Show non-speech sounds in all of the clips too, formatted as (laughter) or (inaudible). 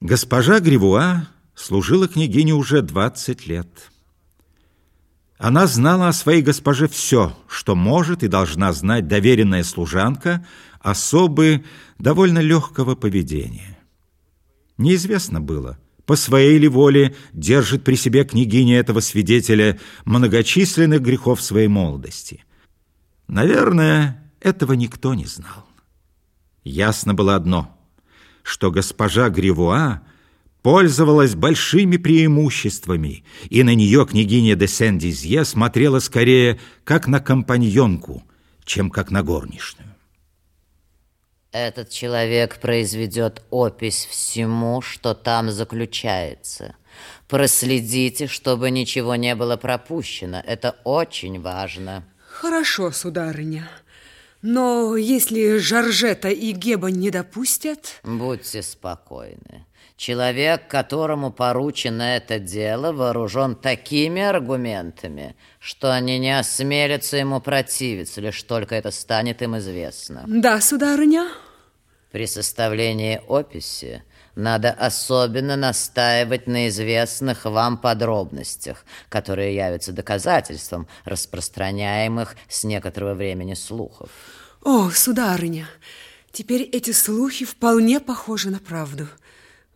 Госпожа Гривуа служила княгине уже 20 лет. Она знала о своей госпоже все, что может и должна знать доверенная служанка особы довольно легкого поведения. Неизвестно было, по своей ли воле держит при себе княгиня этого свидетеля многочисленных грехов своей молодости. Наверное, этого никто не знал. Ясно было одно — что госпожа Гривуа пользовалась большими преимуществами, и на нее княгиня де Сен-Дизье смотрела скорее как на компаньонку, чем как на горничную. Этот человек произведет опись всему, что там заключается. Проследите, чтобы ничего не было пропущено. Это очень важно. Хорошо, сударыня. Но если Жоржета и Геба не допустят... Будьте спокойны. Человек, которому поручено это дело, вооружен такими аргументами, что они не осмелятся ему противиться, лишь только это станет им известно. Да, сударыня. При составлении описи надо особенно настаивать на известных вам подробностях, которые явятся доказательством распространяемых с некоторого времени слухов. О, сударыня, теперь эти слухи вполне похожи на правду.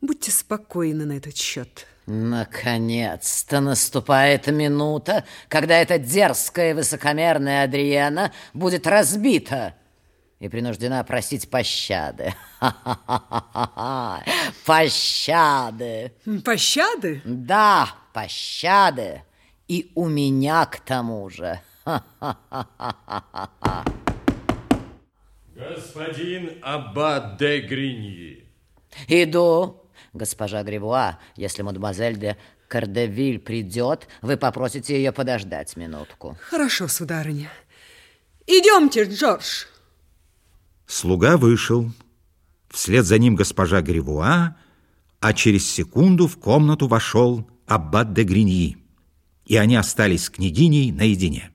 Будьте спокойны на этот счет. Наконец-то наступает минута, когда эта дерзкая высокомерная Адриена будет разбита и принуждена просить пощады. (laughs) Пощады! Пощады? Да, пощады. И у меня к тому же. (laughs) Господин Аббат де Гриньи. Иду, госпожа Гривуа. Если мадемуазель де Кардевиль придет, вы попросите ее подождать минутку. Хорошо, сударыня. Идемте, Джордж. Слуга вышел. Вслед за ним госпожа Гривуа, а через секунду в комнату вошел аббат де Гриньи, и они остались с княгиней наедине.